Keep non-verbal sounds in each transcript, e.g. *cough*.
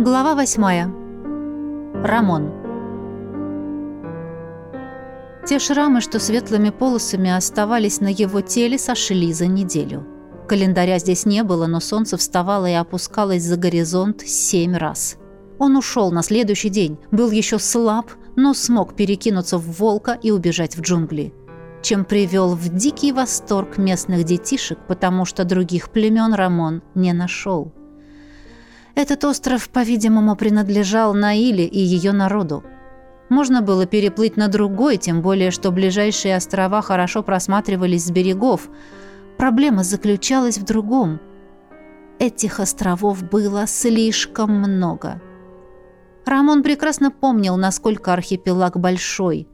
Глава восьмая. Рамон. Те шрамы, что светлыми полосами оставались на его теле, сошли за неделю. Календаря здесь не было, но солнце вставало и опускалось за горизонт семь раз. Он ушел на следующий день, был еще слаб, но смог перекинуться в волка и убежать в джунгли. Чем привел в дикий восторг местных детишек, потому что других племен Рамон не нашел. Этот остров, по-видимому, принадлежал Наиле и ее народу. Можно было переплыть на другой, тем более, что ближайшие острова хорошо просматривались с берегов. Проблема заключалась в другом. Этих островов было слишком много. Рамон прекрасно помнил, насколько архипелаг большой.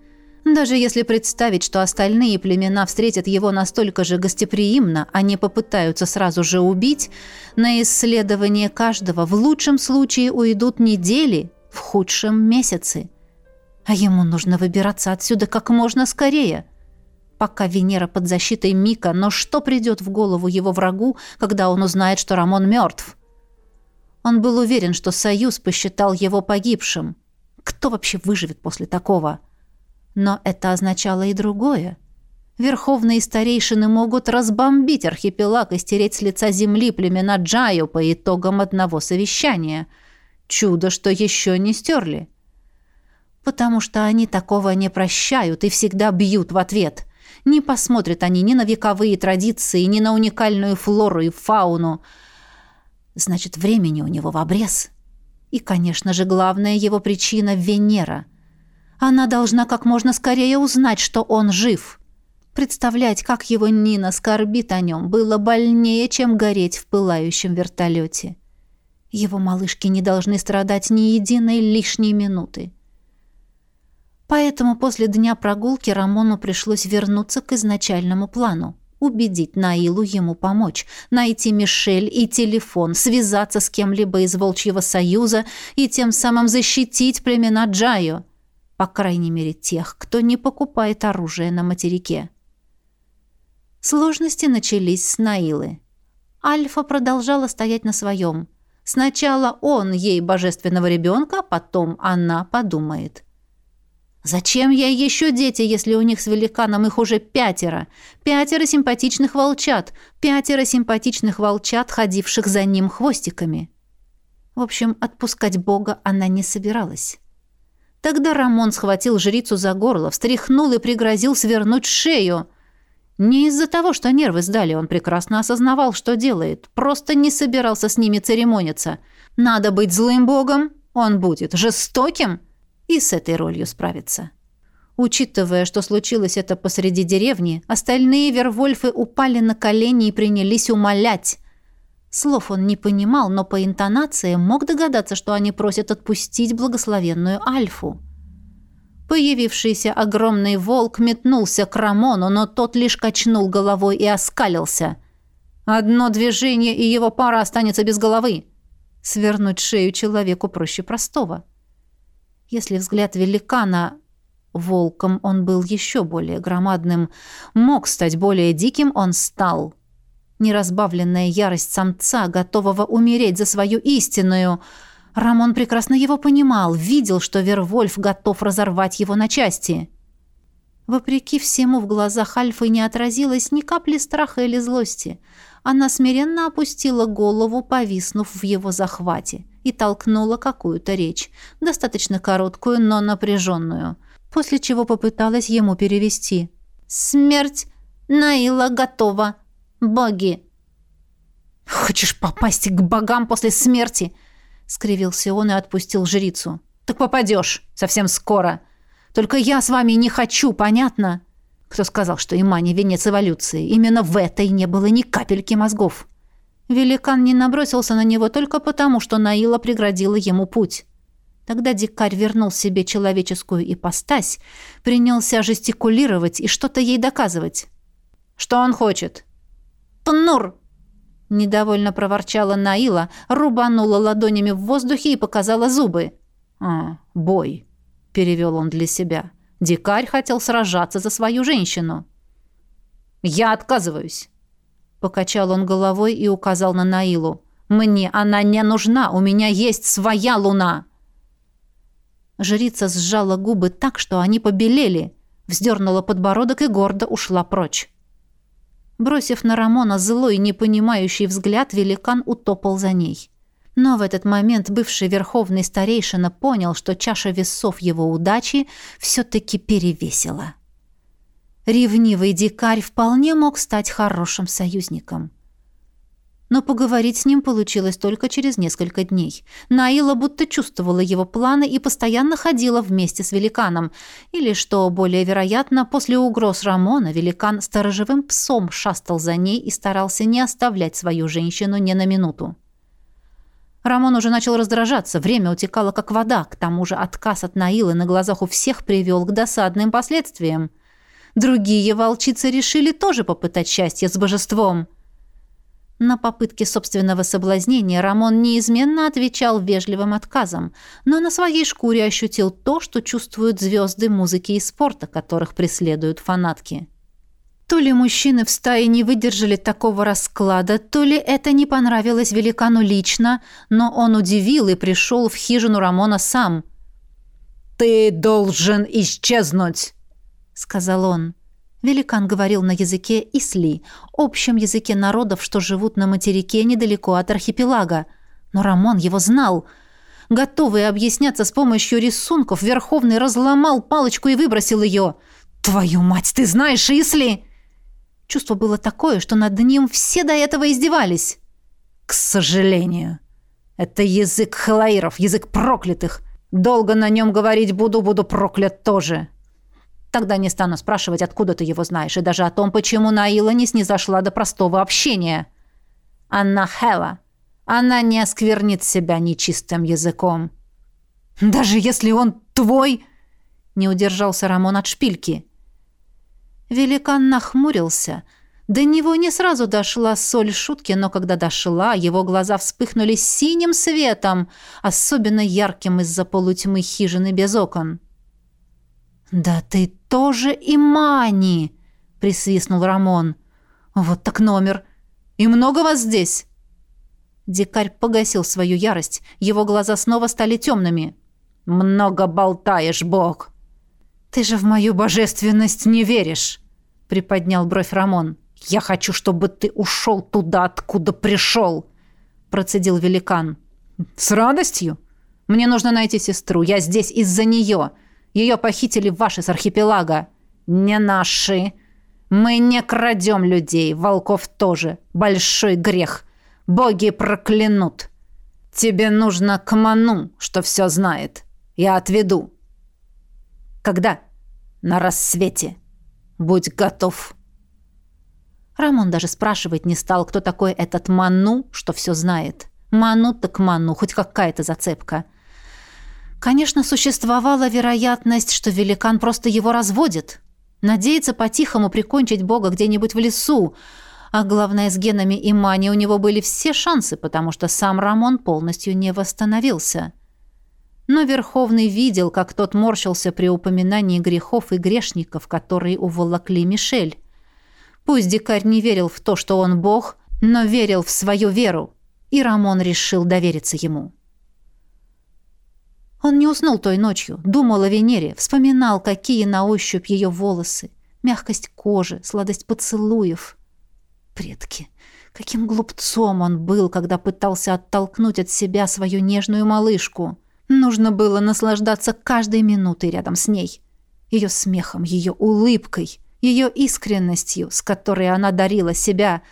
Даже если представить, что остальные племена встретят его настолько же гостеприимно, а не попытаются сразу же убить, на исследование каждого в лучшем случае уйдут недели, в худшем – месяцы. А ему нужно выбираться отсюда как можно скорее. Пока Венера под защитой Мика, но что придет в голову его врагу, когда он узнает, что Рамон мертв? Он был уверен, что Союз посчитал его погибшим. Кто вообще выживет после такого? – но это означало и другое. Верховные старейшины могут разбомбить архипелаг и стереть с лица земли племена Джаю по итогам одного совещания. Чудо, что еще не стерли. Потому что они такого не прощают и всегда бьют в ответ. Не посмотрят они ни на вековые традиции, ни на уникальную флору и фауну. Значит, времени у него в обрез. И, конечно же, главная его причина — Венера — она должна как можно скорее узнать, что он жив. Представлять, как его Нина скорбит о нем, было больнее, чем гореть в пылающем вертолете. Его малышки не должны страдать ни единой лишней минуты. Поэтому после дня прогулки Рамону пришлось вернуться к изначальному плану. Убедить Наилу ему помочь, найти Мишель и телефон, связаться с кем-либо из Волчьего Союза и тем самым защитить племена Джайо. По крайней мере, тех, кто не покупает оружие на материке. Сложности начались с Наилы. Альфа продолжала стоять на своем. Сначала он ей божественного ребенка, потом она подумает. Зачем ей еще дети, если у них с великаном их уже пятеро? Пятеро симпатичных волчат, пятеро симпатичных волчат, ходивших за ним хвостиками. В общем, отпускать Бога она не собиралась. Тогда Рамон схватил жрицу за горло, встряхнул и пригрозил свернуть шею. Не из-за того, что нервы сдали, он прекрасно осознавал, что делает. Просто не собирался с ними церемониться. Надо быть злым богом, он будет жестоким и с этой ролью справиться. Учитывая, что случилось это посреди деревни, остальные вервольфы упали на колени и принялись умолять. Слов он не понимал, но по интонациям мог догадаться, что они просят отпустить благословенную Альфу. Появившийся огромный волк метнулся к Рамону, но тот лишь качнул головой и оскалился. «Одно движение, и его пара останется без головы!» Свернуть шею человеку проще простого. Если взгляд великана... Волком он был еще более громадным. Мог стать более диким, он стал. Неразбавленная ярость самца, готового умереть за свою истинную. Рамон прекрасно его понимал, видел, что Вервольф готов разорвать его на части. Вопреки всему в глазах Альфы не отразилось ни капли страха или злости. Она смиренно опустила голову, повиснув в его захвате, и толкнула какую-то речь, достаточно короткую, но напряженную, после чего попыталась ему перевести. «Смерть Наила готова!» Боги!» «Хочешь попасть к богам после смерти?» — скривился он и отпустил жрицу. «Так попадешь совсем скоро. Только я с вами не хочу, понятно?» Кто сказал, что Имани — венец эволюции? Именно в этой не было ни капельки мозгов. Великан не набросился на него только потому, что Наила преградила ему путь. Тогда дикарь вернул себе человеческую ипостась, принялся жестикулировать и что-то ей доказывать. «Что он хочет?» «Тнур!» Недовольно проворчала Наила, рубанула ладонями в воздухе и показала зубы. «А, бой», — перевел он для себя. «Дикарь хотел сражаться за свою женщину». «Я отказываюсь», — покачал он головой и указал на Наилу. Мне она не нужна, у меня есть своя луна!» Жрица сжала губы так, что они побелели, вздернула подбородок и гордо ушла прочь. Бросив на Рамона злой, непонимающий взгляд, великан утопал за ней. Но в этот момент бывший верховный старейшина понял, что чаша весов его удачи все-таки перевесила. Ревнивый дикарь вполне мог стать хорошим союзником. Но поговорить с ним получилось только через несколько дней. Наила будто чувствовала его планы и постоянно ходила вместе с великаном. Или, что более вероятно, после угроз Рамона великан сторожевым псом шастал за ней и старался не оставлять свою женщину ни на минуту. Рамон уже начал раздражаться, время утекало как вода, к тому же отказ от Наилы на глазах у всех привел к досадным последствиям. Другие волчицы решили тоже попытать счастье с божеством – на попытки собственного соблазнения Рамон неизменно отвечал вежливым отказом, но на своей шкуре ощутил то, что чувствуют звезды музыки и спорта, которых преследуют фанатки. То ли мужчины в стае не выдержали такого расклада, то ли это не понравилось великану лично, но он удивил и пришел в хижину Рамона сам. «Ты должен исчезнуть!» — сказал он. Великан говорил на языке Исли, общем языке народов, что живут на материке недалеко от архипелага. Но Рамон его знал. Готовый объясняться с помощью рисунков, Верховный разломал палочку и выбросил ее. «Твою мать, ты знаешь Исли?» Чувство было такое, что над ним все до этого издевались. «К сожалению. Это язык халаиров, язык проклятых. Долго на нем говорить буду, буду проклят тоже». Тогда не стану спрашивать, откуда ты его знаешь, и даже о том, почему Наила не снизошла до простого общения. Анна Хела. Она не осквернит себя нечистым языком. Даже если он твой... Не удержался Рамон от шпильки. Великан нахмурился. До него не сразу дошла соль шутки, но когда дошла, его глаза вспыхнули синим светом, особенно ярким из-за полутьмы хижины без окон. «Да ты тоже Имани!» — присвистнул Рамон. «Вот так номер! И много вас здесь?» Дикарь погасил свою ярость. Его глаза снова стали темными. «Много болтаешь, Бог!» «Ты же в мою божественность не веришь!» — приподнял бровь Рамон. «Я хочу, чтобы ты ушел туда, откуда пришел!» — процедил великан. «С радостью! Мне нужно найти сестру. Я здесь из-за нее!» Ее похитили ваши с архипелага. Не наши. Мы не крадем людей, волков тоже. Большой грех. Боги проклянут. Тебе нужно к Ману, что все знает. Я отведу. Когда? На рассвете. Будь готов. Рамон даже спрашивать не стал, кто такой этот Ману, что все знает. Ману так Ману, хоть какая-то зацепка. — Конечно, существовала вероятность, что великан просто его разводит. Надеется по-тихому прикончить бога где-нибудь в лесу. А главное, с генами и мани у него были все шансы, потому что сам Рамон полностью не восстановился. Но Верховный видел, как тот морщился при упоминании грехов и грешников, которые уволокли Мишель. Пусть дикарь не верил в то, что он бог, но верил в свою веру, и Рамон решил довериться ему. Он не уснул той ночью, думал о Венере, вспоминал, какие на ощупь ее волосы, мягкость кожи, сладость поцелуев. Предки! Каким глупцом он был, когда пытался оттолкнуть от себя свою нежную малышку. Нужно было наслаждаться каждой минутой рядом с ней. Ее смехом, ее улыбкой, ее искренностью, с которой она дарила себя,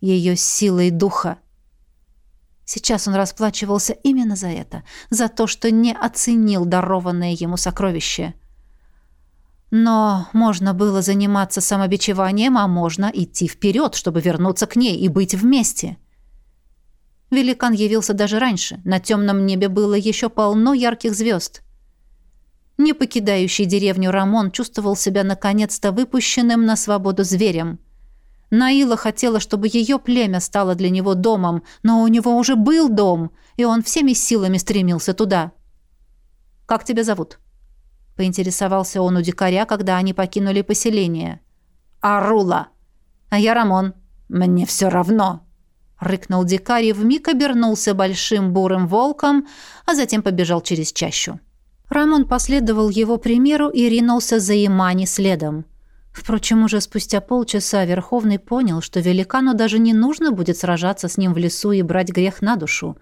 ее силой духа. Сейчас он расплачивался именно за это, за то, что не оценил дарованное ему сокровище. Но можно было заниматься самобичеванием, а можно идти вперед, чтобы вернуться к ней и быть вместе. Великан явился даже раньше. На темном небе было еще полно ярких звезд. Не покидающий деревню Рамон чувствовал себя наконец-то выпущенным на свободу зверем – Наила хотела, чтобы ее племя стало для него домом, но у него уже был дом, и он всеми силами стремился туда. «Как тебя зовут?» — поинтересовался он у дикаря, когда они покинули поселение. «Арула!» «А я Рамон. Мне все равно!» — рыкнул дикарь и вмиг обернулся большим бурым волком, а затем побежал через чащу. Рамон последовал его примеру и ринулся за Имани следом. Впрочем, уже спустя полчаса Верховный понял, что великану даже не нужно будет сражаться с ним в лесу и брать грех на душу,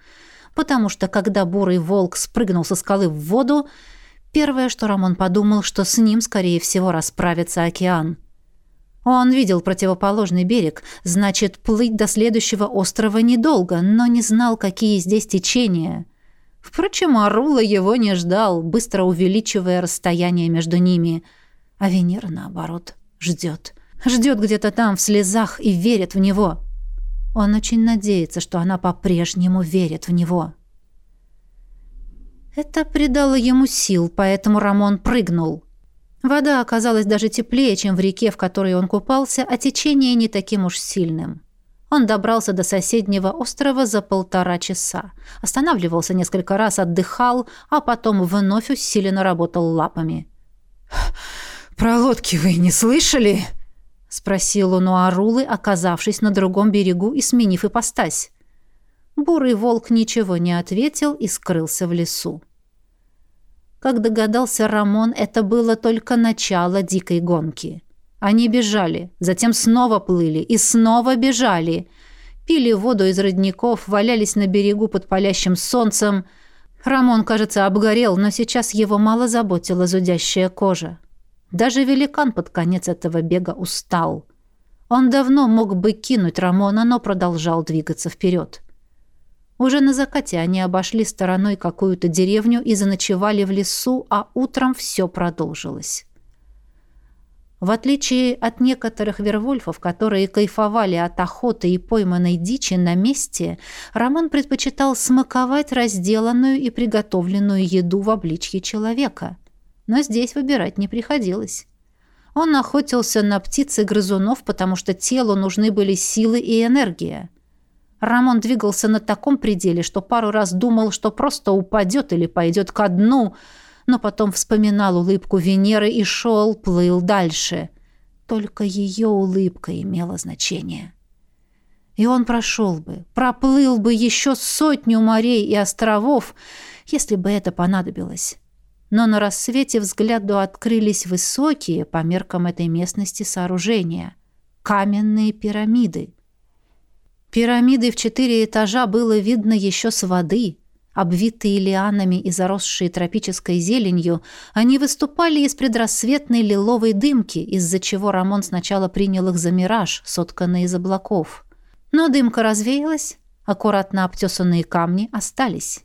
потому что когда бурый волк спрыгнул со скалы в воду, первое, что Рамон подумал, что с ним, скорее всего, расправится океан. Он видел противоположный берег, значит, плыть до следующего острова недолго, но не знал, какие здесь течения — Впрочем, Арула его не ждал, быстро увеличивая расстояние между ними. А Венера, наоборот, ждет. Ждет где-то там, в слезах, и верит в него. Он очень надеется, что она по-прежнему верит в него. Это придало ему сил, поэтому Рамон прыгнул. Вода оказалась даже теплее, чем в реке, в которой он купался, а течение не таким уж сильным. Он добрался до соседнего острова за полтора часа. Останавливался несколько раз, отдыхал, а потом вновь усиленно работал лапами. «Про лодки вы не слышали?» — спросил он у Арулы, оказавшись на другом берегу и сменив ипостась. Бурый волк ничего не ответил и скрылся в лесу. Как догадался Рамон, это было только начало дикой гонки. Они бежали, затем снова плыли и снова бежали. Пили воду из родников, валялись на берегу под палящим солнцем. Рамон, кажется, обгорел, но сейчас его мало заботила зудящая кожа. Даже великан под конец этого бега устал. Он давно мог бы кинуть Рамона, но продолжал двигаться вперед. Уже на закате они обошли стороной какую-то деревню и заночевали в лесу, а утром все продолжилось. В отличие от некоторых вервольфов, которые кайфовали от охоты и пойманной дичи на месте, Роман предпочитал смаковать разделанную и приготовленную еду в обличье человека. Но здесь выбирать не приходилось. Он охотился на птиц и грызунов, потому что телу нужны были силы и энергия. Рамон двигался на таком пределе, что пару раз думал, что просто упадет или пойдет ко дну – но потом вспоминал улыбку Венеры и шел, плыл дальше. Только ее улыбка имела значение. И он прошел бы, проплыл бы еще сотню морей и островов, если бы это понадобилось. Но на рассвете взгляду открылись высокие, по меркам этой местности, сооружения. Каменные пирамиды. Пирамиды в четыре этажа было видно еще с воды — Обвитые лианами и заросшие тропической зеленью, они выступали из предрассветной лиловой дымки, из-за чего Рамон сначала принял их за мираж, сотканный из облаков. Но дымка развеялась, аккуратно обтесанные камни остались.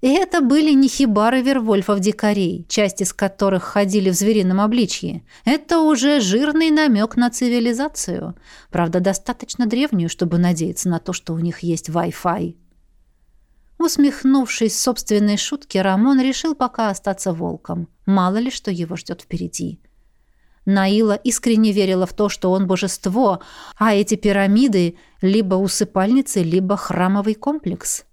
И это были не хибары вервольфов-дикарей, часть из которых ходили в зверином обличье. Это уже жирный намек на цивилизацию. Правда, достаточно древнюю, чтобы надеяться на то, что у них есть Wi-Fi. Усмехнувшись собственной шутке, Рамон решил пока остаться волком. Мало ли, что его ждет впереди. Наила искренне верила в то, что он божество, а эти пирамиды — либо усыпальницы, либо храмовый комплекс.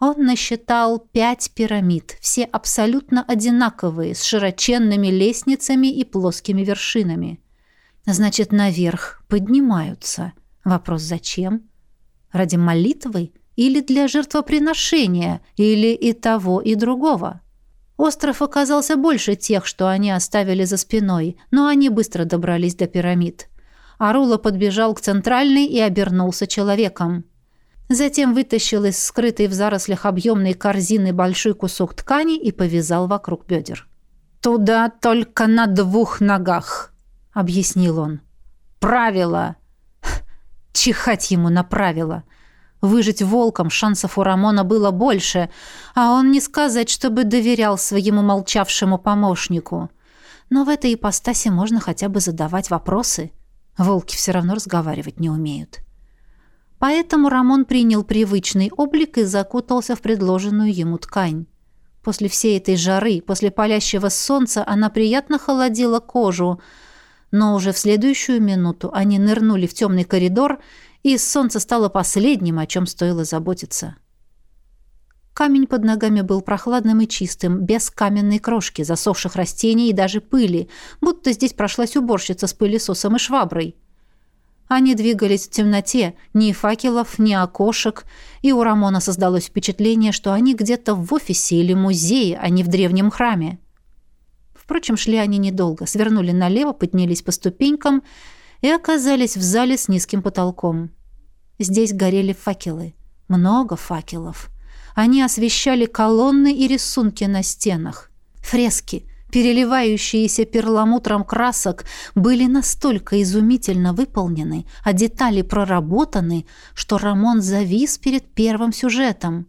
Он насчитал пять пирамид, все абсолютно одинаковые, с широченными лестницами и плоскими вершинами. Значит, наверх поднимаются. Вопрос зачем? Ради молитвы? или для жертвоприношения, или и того, и другого. Остров оказался больше тех, что они оставили за спиной, но они быстро добрались до пирамид. Арула подбежал к центральной и обернулся человеком. Затем вытащил из скрытой в зарослях объемной корзины большой кусок ткани и повязал вокруг бедер. «Туда только на двух ногах», — объяснил он. «Правило!» *laughs* Чихать ему на правила. Выжить волком шансов у Рамона было больше, а он не сказать, чтобы доверял своему молчавшему помощнику. Но в этой ипостаси можно хотя бы задавать вопросы. Волки все равно разговаривать не умеют. Поэтому Рамон принял привычный облик и закутался в предложенную ему ткань. После всей этой жары, после палящего солнца она приятно холодила кожу, но уже в следующую минуту они нырнули в темный коридор и солнце стало последним, о чем стоило заботиться. Камень под ногами был прохладным и чистым, без каменной крошки, засохших растений и даже пыли, будто здесь прошлась уборщица с пылесосом и шваброй. Они двигались в темноте, ни факелов, ни окошек, и у Рамона создалось впечатление, что они где-то в офисе или музее, а не в древнем храме. Впрочем, шли они недолго, свернули налево, поднялись по ступенькам и оказались в зале с низким потолком. Здесь горели факелы. Много факелов. Они освещали колонны и рисунки на стенах. Фрески, переливающиеся перламутром красок, были настолько изумительно выполнены, а детали проработаны, что Рамон завис перед первым сюжетом.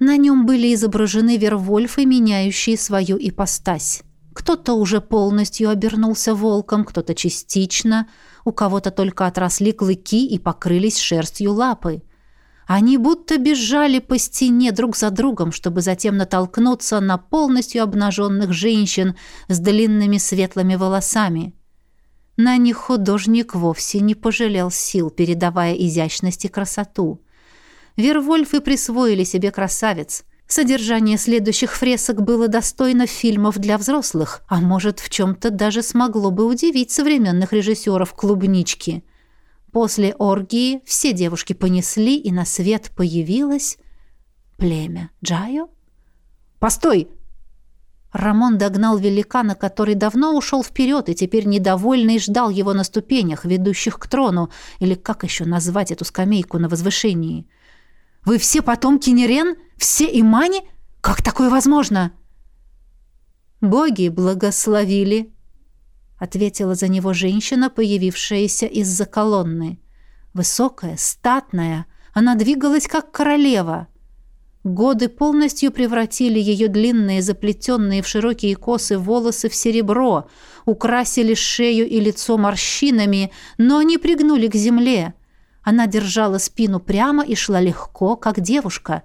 На нем были изображены вервольфы, меняющие свою ипостась. Кто-то уже полностью обернулся волком, кто-то частично, у кого-то только отросли клыки и покрылись шерстью лапы. Они будто бежали по стене друг за другом, чтобы затем натолкнуться на полностью обнаженных женщин с длинными светлыми волосами. На них художник вовсе не пожалел сил, передавая изящность и красоту. Вервольфы присвоили себе красавец. Содержание следующих фресок было достойно фильмов для взрослых, а может, в чем-то даже смогло бы удивить современных режиссеров клубнички – После оргии все девушки понесли, и на свет появилось племя Джайо. «Постой!» Рамон догнал великана, который давно ушел вперед и теперь недовольный ждал его на ступенях, ведущих к трону, или как еще назвать эту скамейку на возвышении. «Вы все потомки Нерен? Все имани? Как такое возможно?» «Боги благословили», ответила за него женщина, появившаяся из-за колонны. Высокая, статная, она двигалась как королева. Годы полностью превратили ее длинные, заплетенные в широкие косы волосы в серебро, украсили шею и лицо морщинами, но не пригнули к земле. Она держала спину прямо и шла легко, как девушка,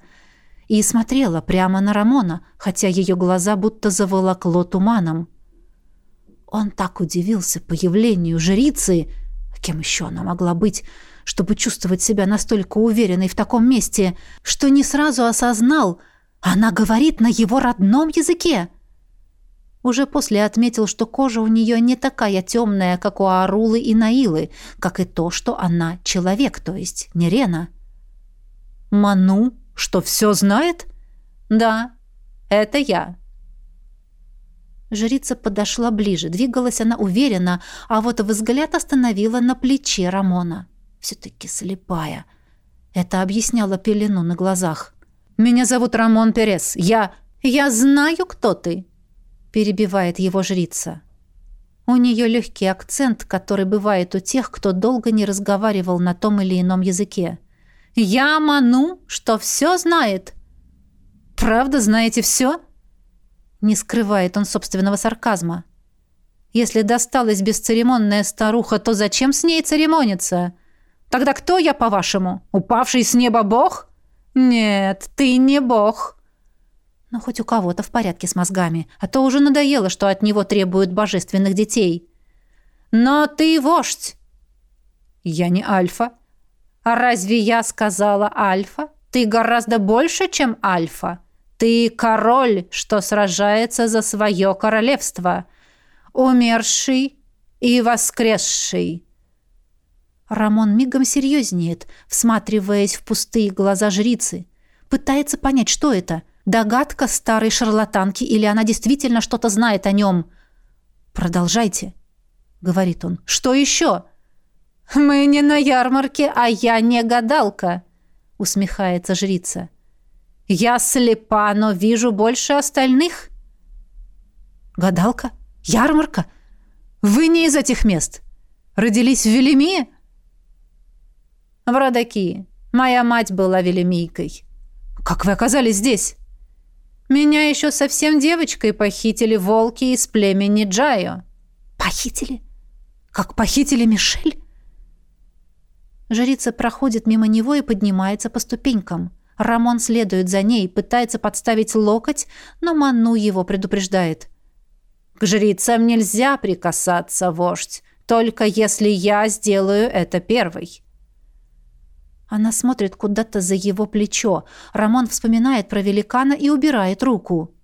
и смотрела прямо на Рамона, хотя ее глаза будто заволокло туманом. Он так удивился появлению жрицы, кем еще она могла быть, чтобы чувствовать себя настолько уверенной в таком месте, что не сразу осознал, она говорит на его родном языке. Уже после отметил, что кожа у нее не такая темная, как у Арулы и Наилы, как и то, что она человек, то есть Нерена. «Ману, что все знает?» «Да, это я», Жрица подошла ближе. Двигалась она уверенно, а вот взгляд остановила на плече Рамона. Все-таки слепая. Это объясняло пелену на глазах. «Меня зовут Рамон Перес. Я... Я знаю, кто ты!» Перебивает его жрица. У нее легкий акцент, который бывает у тех, кто долго не разговаривал на том или ином языке. «Я Ману, что все знает!» «Правда знаете все?» Не скрывает он собственного сарказма. Если досталась бесцеремонная старуха, то зачем с ней церемониться? Тогда кто я, по-вашему? Упавший с неба бог? Нет, ты не бог. Но хоть у кого-то в порядке с мозгами, а то уже надоело, что от него требуют божественных детей. Но ты вождь. Я не альфа. А разве я сказала альфа? Ты гораздо больше, чем альфа. Ты король, что сражается за свое королевство, умерший и воскресший». Рамон мигом серьезнеет, всматриваясь в пустые глаза жрицы. Пытается понять, что это. Догадка старой шарлатанки или она действительно что-то знает о нем. «Продолжайте», — говорит он. «Что еще?» «Мы не на ярмарке, а я не гадалка», — усмехается жрица. Я слепа, но вижу больше остальных. Гадалка? Ярмарка? Вы не из этих мест. Родились в Велимии? В Родаки. Моя мать была велимийкой. Как вы оказались здесь? Меня еще совсем девочкой похитили волки из племени Джайо. Похитили? Как похитили Мишель? Жрица проходит мимо него и поднимается по ступенькам. Рамон следует за ней, пытается подставить локоть, но Ману его предупреждает. «К жрицам нельзя прикасаться, вождь, только если я сделаю это первой». Она смотрит куда-то за его плечо. Рамон вспоминает про великана и убирает руку.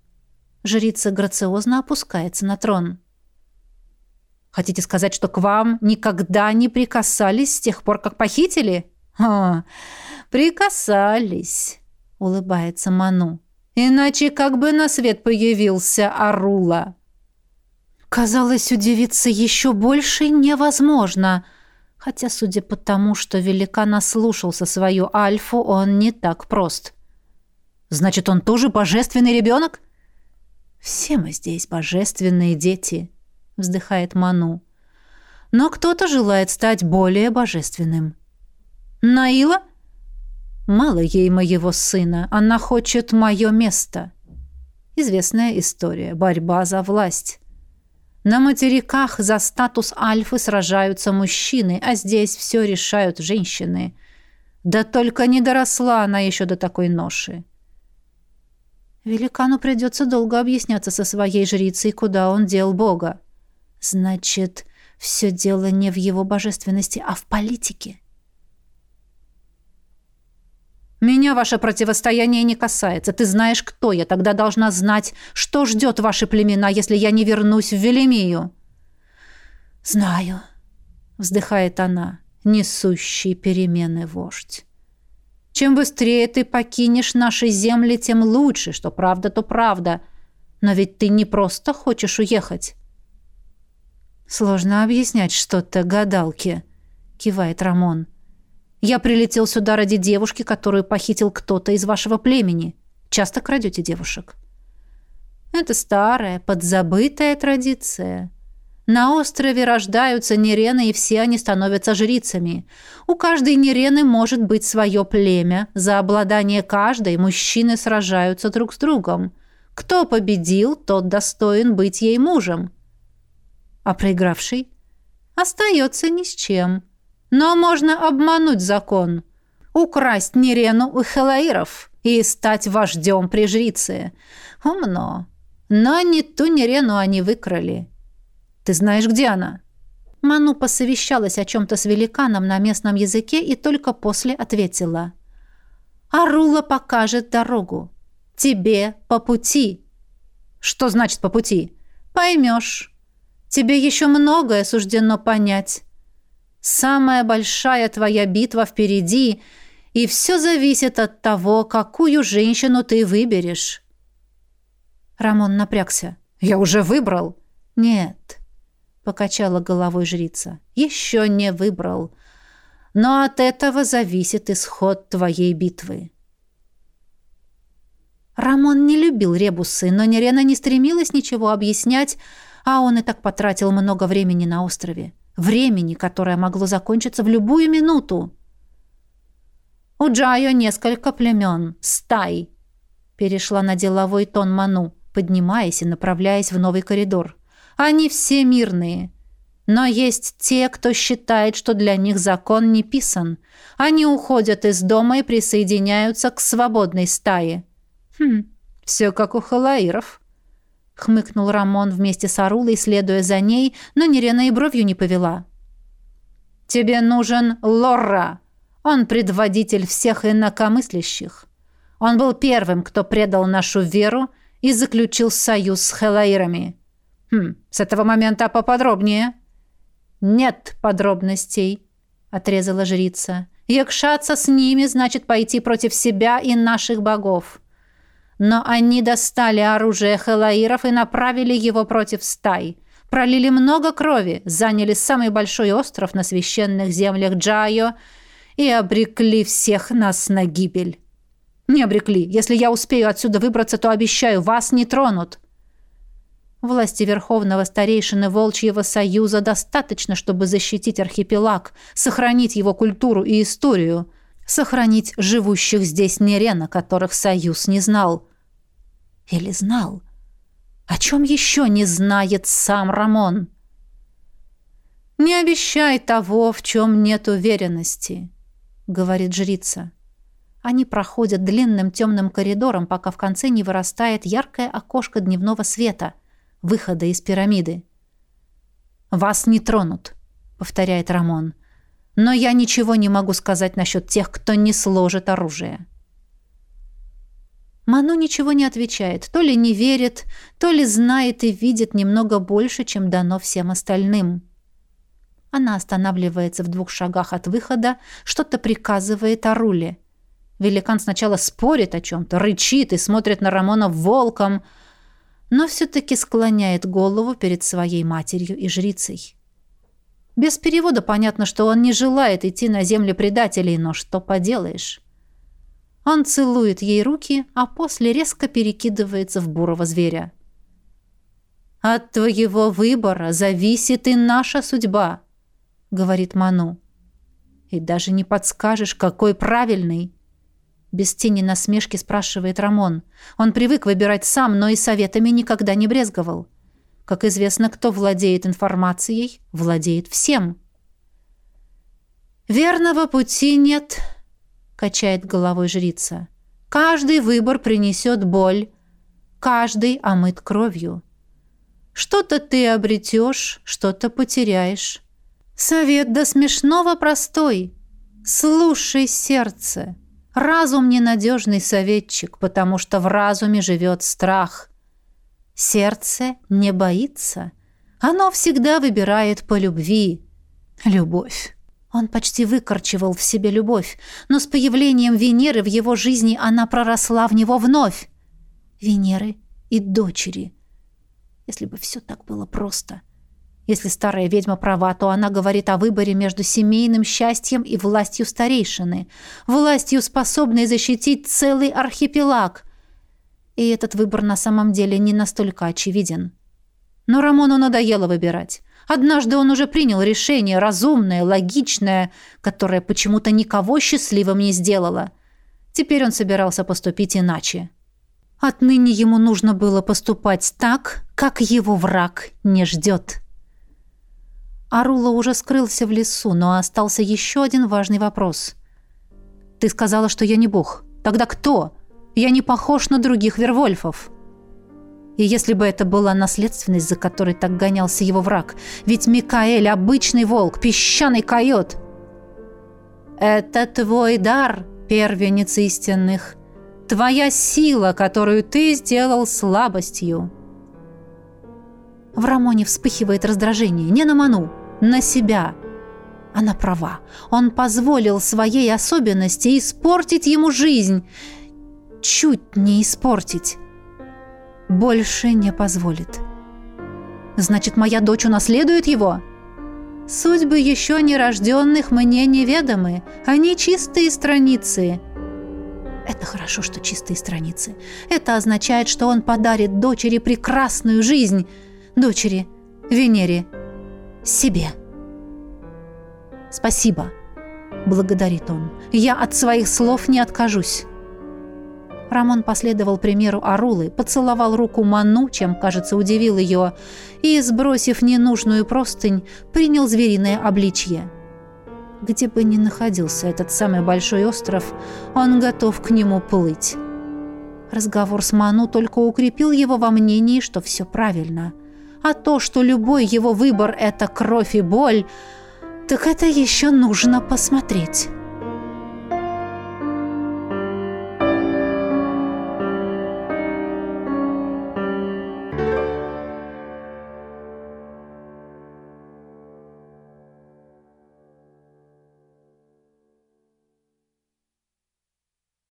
Жрица грациозно опускается на трон. Хотите сказать, что к вам никогда не прикасались с тех пор, как похитили? А, прикасались, улыбается Ману. Иначе как бы на свет появился Арула. Казалось, удивиться еще больше невозможно. Хотя, судя по тому, что великан ослушался свою альфу, он не так прост. Значит, он тоже божественный ребенок? Все мы здесь божественные дети, вздыхает Ману. Но кто-то желает стать более божественным. Наила? Мало ей моего сына, она хочет мое место. Известная история, борьба за власть. На материках за статус альфы сражаются мужчины, а здесь все решают женщины. Да только не доросла она еще до такой ноши. Великану придется долго объясняться со своей жрицей, куда он дел Бога. Значит, все дело не в его божественности, а в политике. Меня ваше противостояние не касается. Ты знаешь, кто я. Тогда должна знать, что ждет ваши племена, если я не вернусь в Велимию. Знаю, вздыхает она, несущий перемены вождь. Чем быстрее ты покинешь наши земли, тем лучше, что правда, то правда. Но ведь ты не просто хочешь уехать. Сложно объяснять что-то гадалке, кивает Рамон. Я прилетел сюда ради девушки, которую похитил кто-то из вашего племени. Часто крадете девушек. Это старая, подзабытая традиция. На острове рождаются нерены, и все они становятся жрицами. У каждой нерены может быть свое племя. За обладание каждой мужчины сражаются друг с другом. Кто победил, тот достоин быть ей мужем. А проигравший остается ни с чем. Но можно обмануть закон, украсть Нерену у Хелаиров и стать вождем при жрице. Умно. Но не ту Нерену они выкрали. Ты знаешь, где она?» Ману посовещалась о чем-то с великаном на местном языке и только после ответила. «Арула покажет дорогу. Тебе по пути». «Что значит по пути?» «Поймешь. Тебе еще многое суждено понять. Самая большая твоя битва впереди, и все зависит от того, какую женщину ты выберешь». Рамон напрягся. «Я уже выбрал». «Нет», — покачала головой жрица. «Еще не выбрал. Но от этого зависит исход твоей битвы». Рамон не любил ребусы, но Нерена не стремилась ничего объяснять, а он и так потратил много времени на острове. Времени, которое могло закончиться в любую минуту. «У Джайо несколько племен. Стай!» Перешла на деловой тон Ману, поднимаясь и направляясь в новый коридор. «Они все мирные. Но есть те, кто считает, что для них закон не писан. Они уходят из дома и присоединяются к свободной стае». «Хм, все как у халаиров», хмыкнул Рамон вместе с Арулой, следуя за ней, но Нерена и бровью не повела. «Тебе нужен Лорра. Он предводитель всех инакомыслящих. Он был первым, кто предал нашу веру и заключил союз с Хелаирами. Хм, с этого момента поподробнее». «Нет подробностей», — отрезала жрица. «Якшаться с ними значит пойти против себя и наших богов». Но они достали оружие хелаиров и направили его против стай. Пролили много крови, заняли самый большой остров на священных землях Джайо и обрекли всех нас на гибель. Не обрекли. Если я успею отсюда выбраться, то обещаю, вас не тронут. Власти Верховного Старейшины Волчьего Союза достаточно, чтобы защитить архипелаг, сохранить его культуру и историю, сохранить живущих здесь Нерена, которых Союз не знал. Или знал? О чем еще не знает сам Рамон? «Не обещай того, в чем нет уверенности», — говорит жрица. Они проходят длинным темным коридором, пока в конце не вырастает яркое окошко дневного света, выхода из пирамиды. «Вас не тронут», — повторяет Рамон. «Но я ничего не могу сказать насчет тех, кто не сложит оружие». Ману ничего не отвечает, то ли не верит, то ли знает и видит немного больше, чем дано всем остальным. Она останавливается в двух шагах от выхода, что-то приказывает Аруле. Великан сначала спорит о чем-то, рычит и смотрит на Рамона волком, но все-таки склоняет голову перед своей матерью и жрицей. Без перевода понятно, что он не желает идти на землю предателей, но что поделаешь. Он целует ей руки, а после резко перекидывается в бурого зверя. «От твоего выбора зависит и наша судьба», — говорит Ману. «И даже не подскажешь, какой правильный». Без тени насмешки спрашивает Рамон. Он привык выбирать сам, но и советами никогда не брезговал. Как известно, кто владеет информацией, владеет всем. «Верного пути нет», качает головой жрица. Каждый выбор принесет боль, каждый омыт кровью. Что-то ты обретешь, что-то потеряешь. Совет до смешного простой. Слушай сердце. Разум ненадежный советчик, потому что в разуме живет страх. Сердце не боится. Оно всегда выбирает по любви. Любовь. Он почти выкорчевал в себе любовь, но с появлением Венеры в его жизни она проросла в него вновь. Венеры и дочери. Если бы все так было просто. Если старая ведьма права, то она говорит о выборе между семейным счастьем и властью старейшины, властью, способной защитить целый архипелаг. И этот выбор на самом деле не настолько очевиден. Но Рамону надоело выбирать. Однажды он уже принял решение, разумное, логичное, которое почему-то никого счастливым не сделало. Теперь он собирался поступить иначе. Отныне ему нужно было поступать так, как его враг не ждет. Арула уже скрылся в лесу, но остался еще один важный вопрос. «Ты сказала, что я не бог. Тогда кто? Я не похож на других вервольфов». И если бы это была наследственность, за которой так гонялся его враг, ведь Микаэль — обычный волк, песчаный койот. «Это твой дар, первенец истинных, твоя сила, которую ты сделал слабостью». В Рамоне вспыхивает раздражение, не на Ману, на себя. Она права. Он позволил своей особенности испортить ему жизнь. Чуть не испортить больше не позволит. Значит, моя дочь унаследует его? Судьбы еще нерожденных мне неведомы. Они чистые страницы. Это хорошо, что чистые страницы. Это означает, что он подарит дочери прекрасную жизнь. Дочери, Венере, себе. Спасибо, благодарит он. Я от своих слов не откажусь. Рамон последовал примеру Арулы, поцеловал руку Ману, чем, кажется, удивил ее, и, сбросив ненужную простынь, принял звериное обличье. Где бы ни находился этот самый большой остров, он готов к нему плыть. Разговор с Ману только укрепил его во мнении, что все правильно. А то, что любой его выбор — это кровь и боль, так это еще нужно посмотреть».